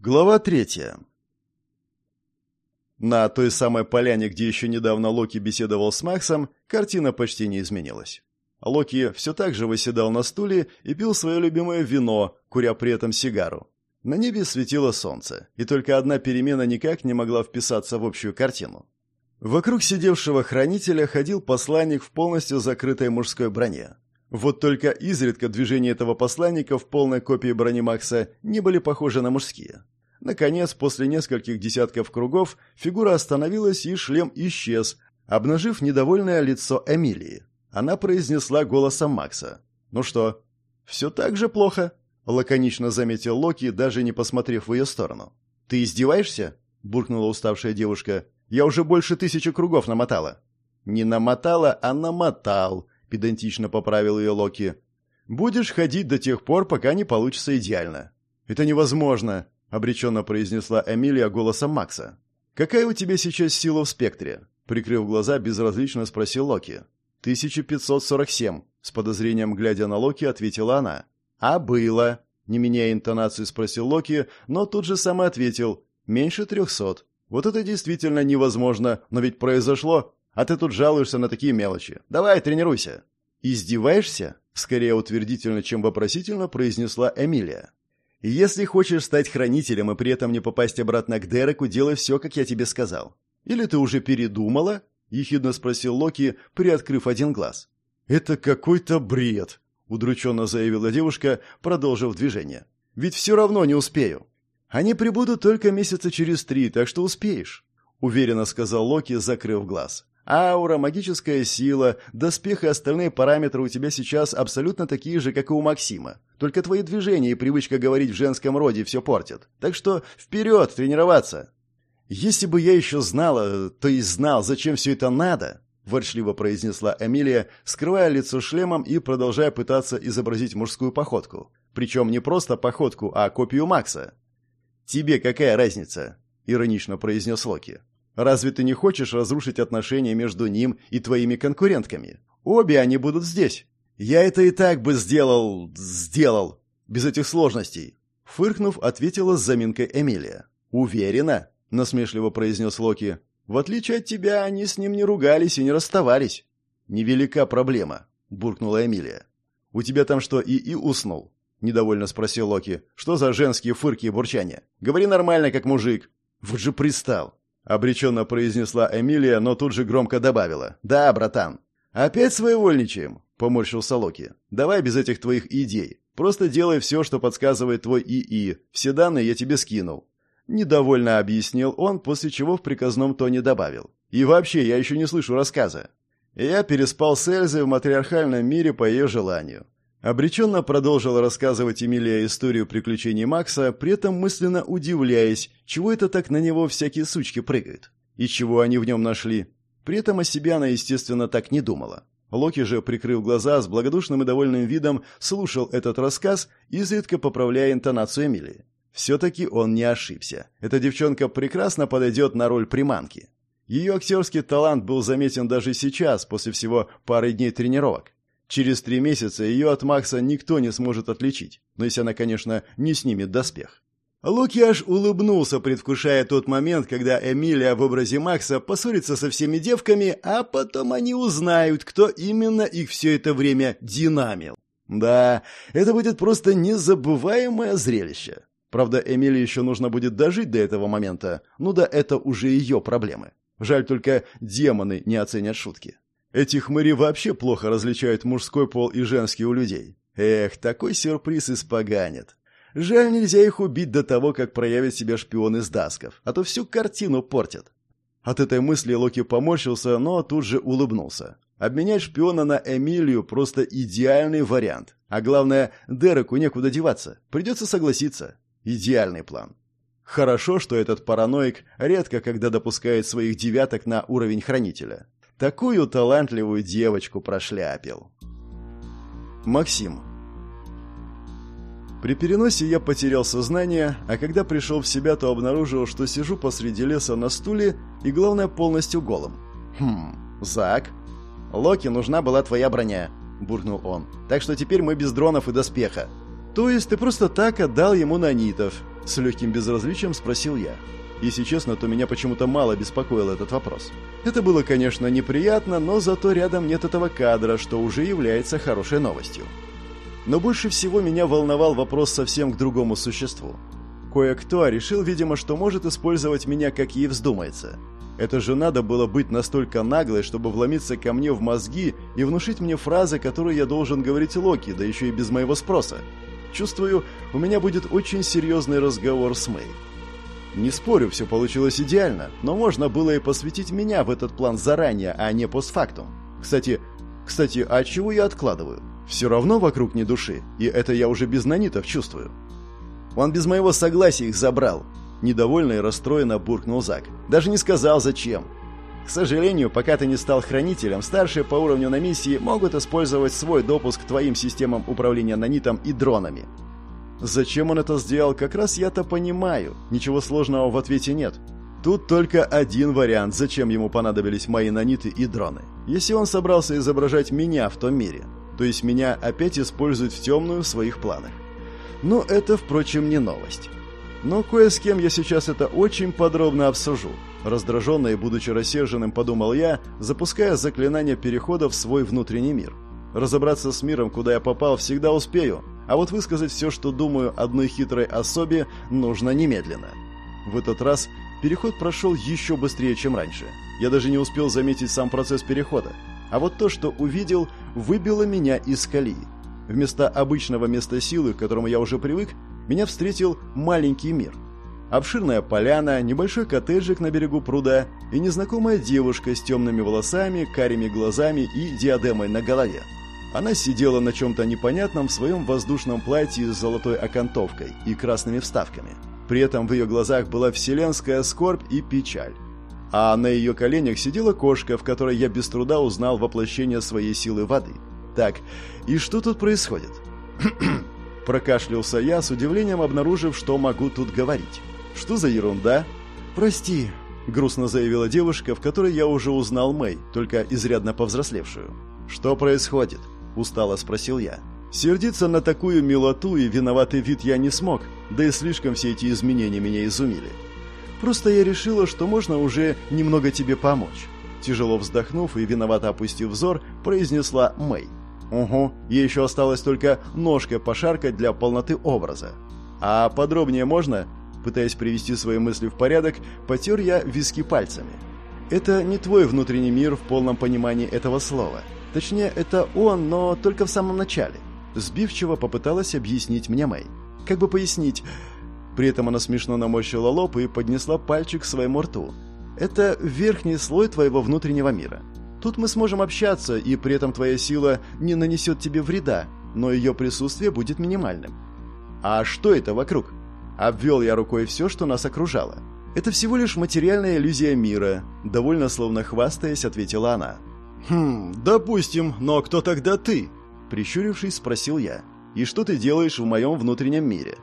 Глава третья. На той самой поляне, где еще недавно Локи беседовал с Максом, картина почти не изменилась. Локи все так же восседал на стуле и пил свое любимое вино, куря при этом сигару. На небе светило солнце, и только одна перемена никак не могла вписаться в общую картину. Вокруг сидевшего хранителя ходил посланник в полностью закрытой мужской броне. Вот только изредка движения этого посланника в полной копии брони Макса не были похожи на мужские. Наконец, после нескольких десятков кругов, фигура остановилась и шлем исчез, обнажив недовольное лицо Эмилии. Она произнесла голосом Макса. «Ну что, все так же плохо?» — лаконично заметил Локи, даже не посмотрев в ее сторону. «Ты издеваешься?» — буркнула уставшая девушка. «Я уже больше тысячи кругов намотала». «Не намотала, а намотал», — педантично поправил ее Локи. «Будешь ходить до тех пор, пока не получится идеально». «Это невозможно», — обреченно произнесла Эмилия голосом Макса. «Какая у тебя сейчас сила в спектре?» Прикрыв глаза, безразлично спросил Локи. «1547», — с подозрением глядя на Локи, ответила она. «А было?» — не меняя интонацию, спросил Локи, но тут же сам ответил. «Меньше трехсот. Вот это действительно невозможно, но ведь произошло. А ты тут жалуешься на такие мелочи. Давай, тренируйся». «Издеваешься?» — скорее утвердительно, чем вопросительно произнесла Эмилия. «Если хочешь стать хранителем и при этом не попасть обратно к Дереку, делай все, как я тебе сказал. Или ты уже передумала?» — ехидно спросил Локи, приоткрыв один глаз. «Это какой-то бред», — удрученно заявила девушка, продолжив движение. «Ведь все равно не успею. Они прибудут только месяца через три, так что успеешь», — уверенно сказал Локи, закрыв глаз. Аура, магическая сила, доспех и остальные параметры у тебя сейчас абсолютно такие же, как и у Максима. Только твои движения и привычка говорить в женском роде все портят. Так что вперед, тренироваться!» «Если бы я еще знала, то и знал, зачем все это надо», — ворчливо произнесла Эмилия, скрывая лицо шлемом и продолжая пытаться изобразить мужскую походку. Причем не просто походку, а копию Макса. «Тебе какая разница?» — иронично произнес Локи. Разве ты не хочешь разрушить отношения между ним и твоими конкурентками? Обе они будут здесь. Я это и так бы сделал... сделал. Без этих сложностей. Фыркнув, ответила с заминкой Эмилия. «Уверена?» — насмешливо произнес Локи. «В отличие от тебя, они с ним не ругались и не расставались». «Невелика проблема», — буркнула Эмилия. «У тебя там что, и и уснул?» — недовольно спросил Локи. «Что за женские фырки и бурчания? Говори нормально, как мужик». «Вот же пристал!» Обреченно произнесла Эмилия, но тут же громко добавила. «Да, братан». «Опять своевольничаем?» — поморщился Локи. «Давай без этих твоих идей. Просто делай все, что подсказывает твой ИИ. Все данные я тебе скинул». Недовольно объяснил он, после чего в приказном тоне добавил. «И вообще, я еще не слышу рассказа». Я переспал с Эльзой в матриархальном мире по ее желанию. Обреченно продолжил рассказывать Эмилия историю приключений Макса, при этом мысленно удивляясь, чего это так на него всякие сучки прыгают. И чего они в нем нашли. При этом о себе она, естественно, так не думала. Локи же, прикрыв глаза, с благодушным и довольным видом слушал этот рассказ, изредка поправляя интонацию Эмилии. Все-таки он не ошибся. Эта девчонка прекрасно подойдет на роль приманки. Ее актерский талант был заметен даже сейчас, после всего пары дней тренировок. Через три месяца ее от Макса никто не сможет отличить, но если она, конечно, не снимет доспех. Луки аж улыбнулся, предвкушая тот момент, когда Эмилия в образе Макса поссорится со всеми девками, а потом они узнают, кто именно их все это время динамил. Да, это будет просто незабываемое зрелище. Правда, Эмилии еще нужно будет дожить до этого момента, ну да это уже ее проблемы. Жаль только демоны не оценят шутки. Эти хмыри вообще плохо различают мужской пол и женский у людей. Эх, такой сюрприз испоганит. Жаль, нельзя их убить до того, как проявят себя шпионы с Дасков, а то всю картину портят. От этой мысли Локи поморщился, но тут же улыбнулся. Обменять шпиона на Эмилию просто идеальный вариант. А главное, Дереку некуда деваться. Придется согласиться. Идеальный план. Хорошо, что этот параноик редко когда допускает своих девяток на уровень хранителя. Такую талантливую девочку прошляпил. Максим. При переносе я потерял сознание, а когда пришел в себя, то обнаружил, что сижу посреди леса на стуле и, главное, полностью голым. «Хм, Зак, Локи нужна была твоя броня», — буркнул он. «Так что теперь мы без дронов и доспеха». «То есть ты просто так отдал ему нанитов?» — С легким безразличием спросил я. Если честно, то меня почему-то мало беспокоил этот вопрос. Это было, конечно, неприятно, но зато рядом нет этого кадра, что уже является хорошей новостью. Но больше всего меня волновал вопрос совсем к другому существу. Кое-кто решил, видимо, что может использовать меня, как ей вздумается. Это же надо было быть настолько наглой, чтобы вломиться ко мне в мозги и внушить мне фразы, которые я должен говорить Локи, да еще и без моего спроса. Чувствую, у меня будет очень серьезный разговор с Мэй. Не спорю, все получилось идеально, но можно было и посвятить меня в этот план заранее, а не постфактум. Кстати, кстати, а чего я откладываю? Все равно вокруг не души, и это я уже без нанитов чувствую. Он без моего согласия их забрал. Недовольно и расстроенно буркнул Зак. Даже не сказал, зачем. К сожалению, пока ты не стал хранителем, старшие по уровню на миссии могут использовать свой допуск к твоим системам управления нанитом и дронами. Зачем он это сделал, как раз я-то понимаю. Ничего сложного в ответе нет. Тут только один вариант, зачем ему понадобились мои наниты и дроны. Если он собрался изображать меня в том мире, то есть меня опять используют в темную в своих планах. Но это, впрочем, не новость. Но кое с кем я сейчас это очень подробно обсужу. Раздраженно и будучи рассерженным, подумал я, запуская заклинание перехода в свой внутренний мир. Разобраться с миром, куда я попал, всегда успею, а вот высказать все, что думаю одной хитрой особе, нужно немедленно. В этот раз переход прошел еще быстрее, чем раньше. Я даже не успел заметить сам процесс перехода. А вот то, что увидел, выбило меня из колеи. Вместо обычного места силы, к которому я уже привык, меня встретил маленький мир. Обширная поляна, небольшой коттеджик на берегу пруда и незнакомая девушка с темными волосами, карими глазами и диадемой на голове. Она сидела на чем-то непонятном в своем воздушном платье с золотой окантовкой и красными вставками. При этом в ее глазах была вселенская скорбь и печаль. А на ее коленях сидела кошка, в которой я без труда узнал воплощение своей силы воды. Так, и что тут происходит? Прокашлялся я, с удивлением обнаружив, что могу тут говорить. Что за ерунда? Прости, грустно заявила девушка, в которой я уже узнал Мэй, только изрядно повзрослевшую. Что происходит? Устало спросил я. Сердиться на такую милоту и виноватый вид я не смог, да и слишком все эти изменения меня изумили. Просто я решила, что можно уже немного тебе помочь. Тяжело вздохнув и виновато опустив взор, произнесла Мэй. Угу, ей еще осталось только ножкой пошаркать для полноты образа. А подробнее можно? Пытаясь привести свои мысли в порядок, потер я виски пальцами. Это не твой внутренний мир в полном понимании этого слова. Точнее, это он, но только в самом начале. Сбивчиво попыталась объяснить мне Мэй. Как бы пояснить... При этом она смешно наморщила лоб и поднесла пальчик к своему рту. Это верхний слой твоего внутреннего мира. Тут мы сможем общаться, и при этом твоя сила не нанесет тебе вреда, но ее присутствие будет минимальным. А что это вокруг? Обвел я рукой все, что нас окружало. Это всего лишь материальная иллюзия мира, довольно словно хвастаясь, ответила она. «Хм, допустим, но кто тогда ты?» Прищурившись, спросил я. «И что ты делаешь в моем внутреннем мире?»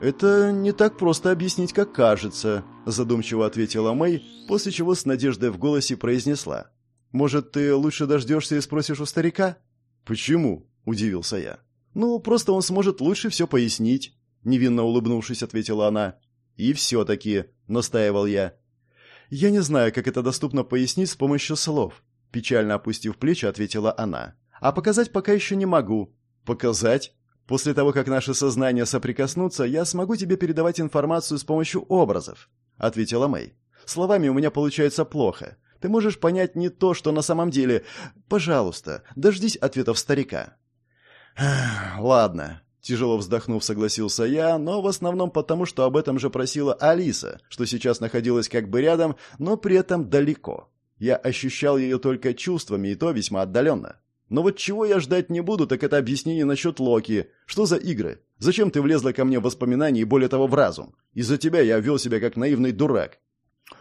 «Это не так просто объяснить, как кажется», задумчиво ответила Мэй, после чего с надеждой в голосе произнесла. «Может, ты лучше дождешься и спросишь у старика?» «Почему?» – удивился я. «Ну, просто он сможет лучше все пояснить», – невинно улыбнувшись, ответила она. «И все-таки», – настаивал я. «Я не знаю, как это доступно пояснить с помощью слов», – печально опустив плечи, ответила она. «А показать пока еще не могу». «Показать?» После того, как наши сознания соприкоснутся, я смогу тебе передавать информацию с помощью образов», — ответила Мэй. «Словами у меня получается плохо. Ты можешь понять не то, что на самом деле. Пожалуйста, дождись ответов старика». «Ладно», — тяжело вздохнув, согласился я, но в основном потому, что об этом же просила Алиса, что сейчас находилась как бы рядом, но при этом далеко. Я ощущал ее только чувствами, и то весьма отдаленно. Но вот чего я ждать не буду, так это объяснение насчет Локи. Что за игры? Зачем ты влезла ко мне в воспоминания и более того в разум? Из-за тебя я вел себя как наивный дурак.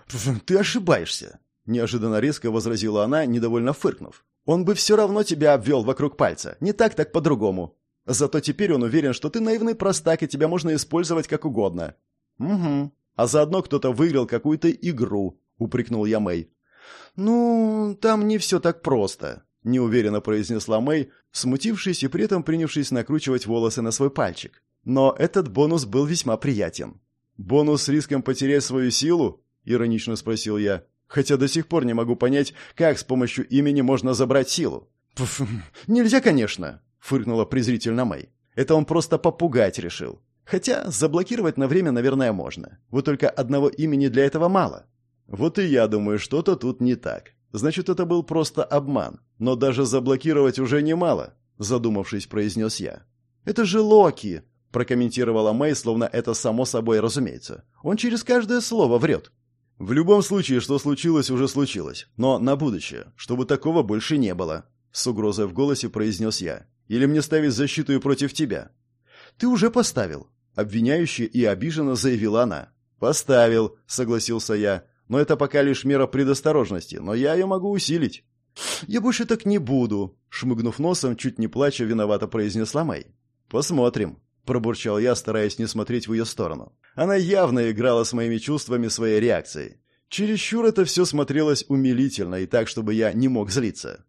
Ты ошибаешься, неожиданно резко возразила она, недовольно фыркнув. Он бы все равно тебя обвел вокруг пальца. Не так, так по-другому. Зато теперь он уверен, что ты наивный простак, и тебя можно использовать как угодно. Угу. А заодно кто-то выиграл какую-то игру, упрекнул я Мэй. Ну, там не все так просто неуверенно произнесла Мэй, смутившись и при этом принявшись накручивать волосы на свой пальчик. Но этот бонус был весьма приятен. «Бонус с риском потерять свою силу?» — иронично спросил я. «Хотя до сих пор не могу понять, как с помощью имени можно забрать силу». «Пф, нельзя, конечно», — фыркнула презрительно Мэй. «Это он просто попугать решил. Хотя заблокировать на время, наверное, можно. Вот только одного имени для этого мало». «Вот и я думаю, что-то тут не так. Значит, это был просто обман. Но даже заблокировать уже немало», — задумавшись, произнес я. «Это же Локи!» прокомментировала Мэй, словно это само собой разумеется. Он через каждое слово врет. В любом случае, что случилось, уже случилось. Но на будущее, чтобы такого больше не было. С угрозой в голосе произнес я. Или мне ставить защиту и против тебя? Ты уже поставил. Обвиняюще и обиженно заявила она. Поставил, согласился я. Но это пока лишь мера предосторожности, но я ее могу усилить. «Я больше так не буду», — шмыгнув носом, чуть не плача, виновато произнесла Мэй. «Посмотрим», пробурчал я, стараясь не смотреть в ее сторону. Она явно играла с моими чувствами своей реакцией. Чересчур это все смотрелось умилительно и так, чтобы я не мог злиться.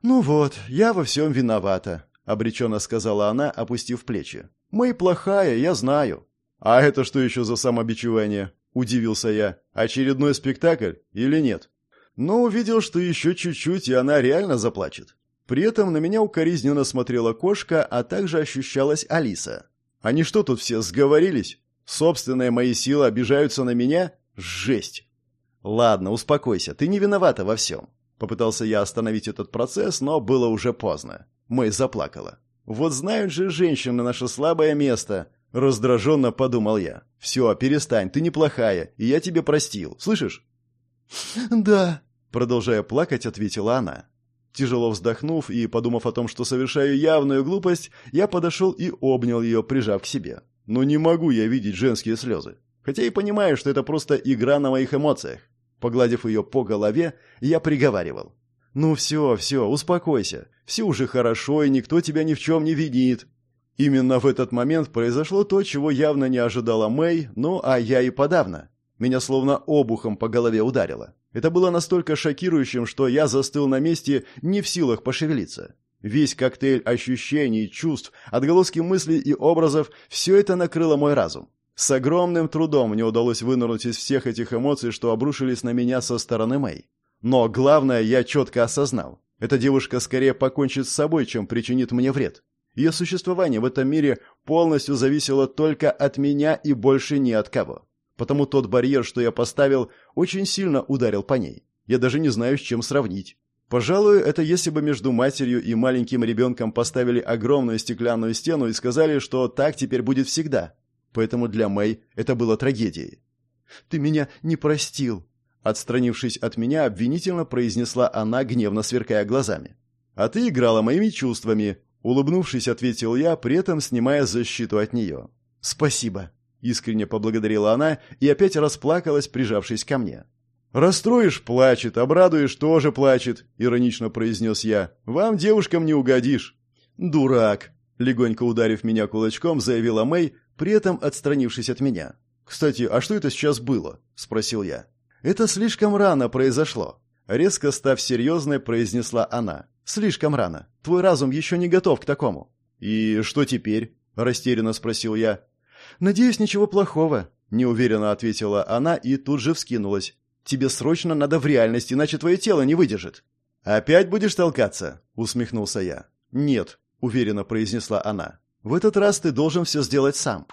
«Ну вот, я во всем виновата», — обреченно сказала она, опустив плечи. «Мы плохая, я знаю». «А это что еще за самобичевание?» — удивился я. «Очередной спектакль или нет?» Но увидел, что еще чуть-чуть, и она реально заплачет. При этом на меня укоризненно смотрела кошка, а также ощущалась Алиса. Они что тут все сговорились? Собственные мои силы обижаются на меня? Жесть! Ладно, успокойся, ты не виновата во всем. Попытался я остановить этот процесс, но было уже поздно. Мэй заплакала. Вот знают же женщины наше слабое место. Раздраженно подумал я. Все, перестань, ты неплохая, и я тебе простил. Слышишь? Да, продолжая плакать, ответила она. Тяжело вздохнув и подумав о том, что совершаю явную глупость, я подошел и обнял ее, прижав к себе. Но не могу я видеть женские слезы. Хотя и понимаю, что это просто игра на моих эмоциях. Погладив ее по голове, я приговаривал. «Ну все, все, успокойся. Все уже хорошо, и никто тебя ни в чем не винит». Именно в этот момент произошло то, чего явно не ожидала Мэй, ну а я и подавно. Меня словно обухом по голове ударило. Это было настолько шокирующим, что я застыл на месте, не в силах пошевелиться. Весь коктейль ощущений, чувств, отголоски мыслей и образов – все это накрыло мой разум. С огромным трудом мне удалось вынырнуть из всех этих эмоций, что обрушились на меня со стороны Мэй. Но главное я четко осознал. Эта девушка скорее покончит с собой, чем причинит мне вред. Ее существование в этом мире полностью зависело только от меня и больше ни от кого. Потому тот барьер, что я поставил, очень сильно ударил по ней. Я даже не знаю, с чем сравнить. Пожалуй, это если бы между матерью и маленьким ребенком поставили огромную стеклянную стену и сказали, что так теперь будет всегда. Поэтому для Мэй это было трагедией. «Ты меня не простил», — отстранившись от меня, обвинительно произнесла она, гневно сверкая глазами. «А ты играла моими чувствами», — улыбнувшись, ответил я, при этом снимая защиту от нее. «Спасибо», Искренне поблагодарила она и опять расплакалась, прижавшись ко мне. «Расстроишь – плачет, обрадуешь – тоже плачет», – иронично произнес я. «Вам, девушкам, не угодишь». «Дурак», – легонько ударив меня кулачком, заявила Мэй, при этом отстранившись от меня. «Кстати, а что это сейчас было?» – спросил я. «Это слишком рано произошло», – резко став серьезной, произнесла она. «Слишком рано. Твой разум еще не готов к такому». «И что теперь?» – растерянно спросил я. «Надеюсь, ничего плохого», — неуверенно ответила она и тут же вскинулась. «Тебе срочно надо в реальность, иначе твое тело не выдержит». «Опять будешь толкаться?» — усмехнулся я. «Нет», — уверенно произнесла она. «В этот раз ты должен все сделать сам».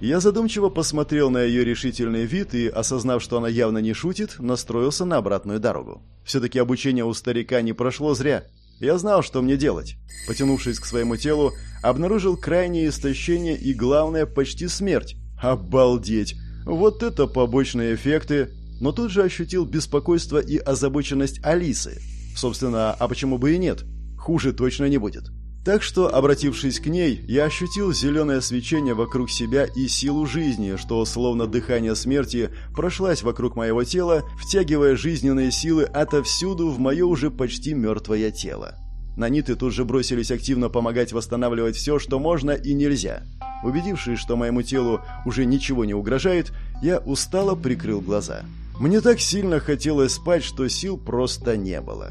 Я задумчиво посмотрел на ее решительный вид и, осознав, что она явно не шутит, настроился на обратную дорогу. Все-таки обучение у старика не прошло зря. Я знал, что мне делать. Потянувшись к своему телу, обнаружил крайнее истощение и, главное, почти смерть. Обалдеть! Вот это побочные эффекты! Но тут же ощутил беспокойство и озабоченность Алисы. Собственно, а почему бы и нет? Хуже точно не будет. Так что, обратившись к ней, я ощутил зеленое свечение вокруг себя и силу жизни, что, словно дыхание смерти, прошлась вокруг моего тела, втягивая жизненные силы отовсюду в мое уже почти мертвое тело. Наниты тут же бросились активно помогать восстанавливать все, что можно и нельзя. Убедившись, что моему телу уже ничего не угрожает, я устало прикрыл глаза. Мне так сильно хотелось спать, что сил просто не было.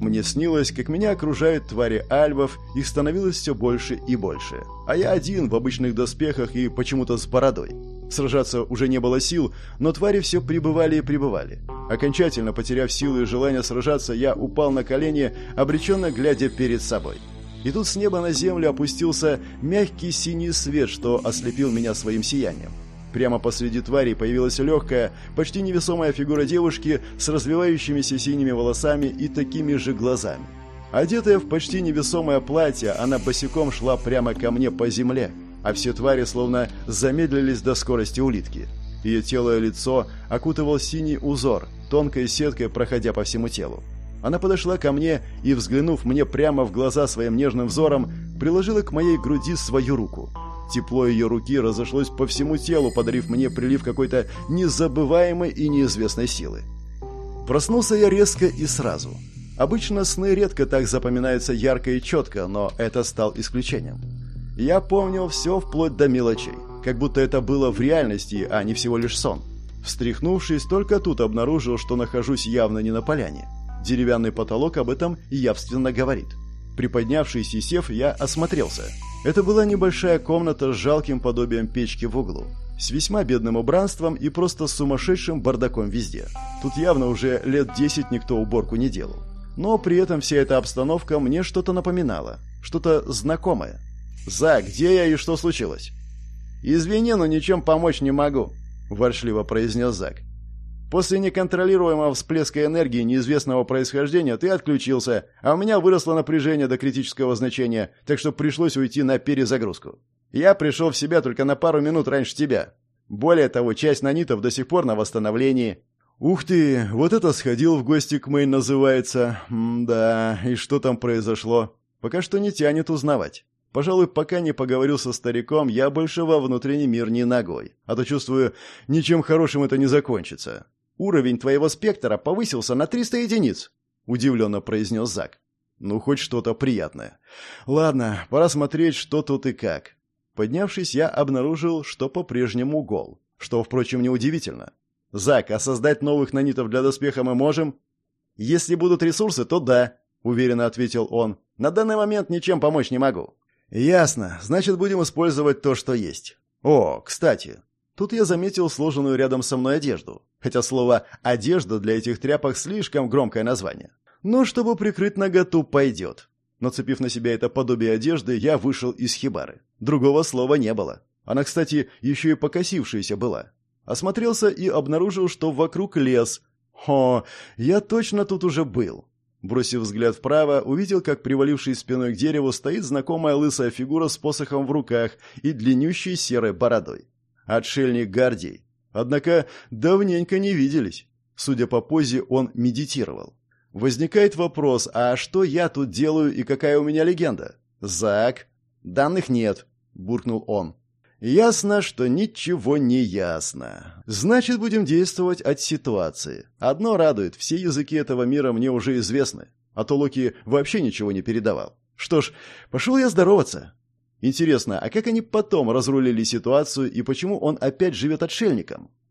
Мне снилось, как меня окружают твари альвов, их становилось все больше и больше. А я один в обычных доспехах и почему-то с бородой. Сражаться уже не было сил, но твари все прибывали и прибывали. Окончательно потеряв силы и желание сражаться, я упал на колени, обреченно глядя перед собой. И тут с неба на землю опустился мягкий синий свет, что ослепил меня своим сиянием. Прямо посреди твари появилась легкая, почти невесомая фигура девушки с развивающимися синими волосами и такими же глазами. Одетая в почти невесомое платье, она босиком шла прямо ко мне по земле, а все твари словно замедлились до скорости улитки. Ее тело и лицо окутывал синий узор, тонкой сеткой проходя по всему телу. Она подошла ко мне и, взглянув мне прямо в глаза своим нежным взором, приложила к моей груди свою руку. Тепло ее руки разошлось по всему телу, подарив мне прилив какой-то незабываемой и неизвестной силы. Проснулся я резко и сразу. Обычно сны редко так запоминаются ярко и четко, но это стал исключением. Я помнил все вплоть до мелочей, как будто это было в реальности, а не всего лишь сон. Встряхнувшись, только тут обнаружил, что нахожусь явно не на поляне. Деревянный потолок об этом явственно говорит. Приподнявшись и сев, я осмотрелся. Это была небольшая комната с жалким подобием печки в углу. С весьма бедным убранством и просто сумасшедшим бардаком везде. Тут явно уже лет десять никто уборку не делал. Но при этом вся эта обстановка мне что-то напоминала. Что-то знакомое. «Зак, где я и что случилось?» «Извини, но ничем помочь не могу», – воршливо произнес Зак. После неконтролируемого всплеска энергии неизвестного происхождения ты отключился, а у меня выросло напряжение до критического значения, так что пришлось уйти на перезагрузку. Я пришел в себя только на пару минут раньше тебя. Более того, часть нанитов до сих пор на восстановлении. Ух ты, вот это сходил в гости к Мэйн называется. М да, и что там произошло? Пока что не тянет узнавать. Пожалуй, пока не поговорю со стариком, я больше во внутренний мир не ногой. А то чувствую, ничем хорошим это не закончится. Уровень твоего спектра повысился на 300 единиц», — удивленно произнес Зак. «Ну, хоть что-то приятное. Ладно, пора смотреть, что тут и как». Поднявшись, я обнаружил, что по-прежнему гол. Что, впрочем, неудивительно. «Зак, а создать новых нанитов для доспеха мы можем?» «Если будут ресурсы, то да», — уверенно ответил он. «На данный момент ничем помочь не могу». «Ясно. Значит, будем использовать то, что есть. О, кстати, Тут я заметил сложенную рядом со мной одежду. Хотя слово «одежда» для этих тряпок слишком громкое название. Но чтобы прикрыть наготу, пойдет. Нацепив на себя это подобие одежды, я вышел из хибары. Другого слова не было. Она, кстати, еще и покосившаяся была. Осмотрелся и обнаружил, что вокруг лес. Хо, я точно тут уже был. Бросив взгляд вправо, увидел, как приваливший спиной к дереву стоит знакомая лысая фигура с посохом в руках и длиннющей серой бородой. Отшельник Гордей. Однако давненько не виделись. Судя по позе, он медитировал. Возникает вопрос, а что я тут делаю и какая у меня легенда? Зак? Данных нет, буркнул он. Ясно, что ничего не ясно. Значит, будем действовать от ситуации. Одно радует, все языки этого мира мне уже известны. А то Локи вообще ничего не передавал. Что ж, пошел я здороваться. Интересно, а как они потом разрулили ситуацию и почему он опять живет отшельником?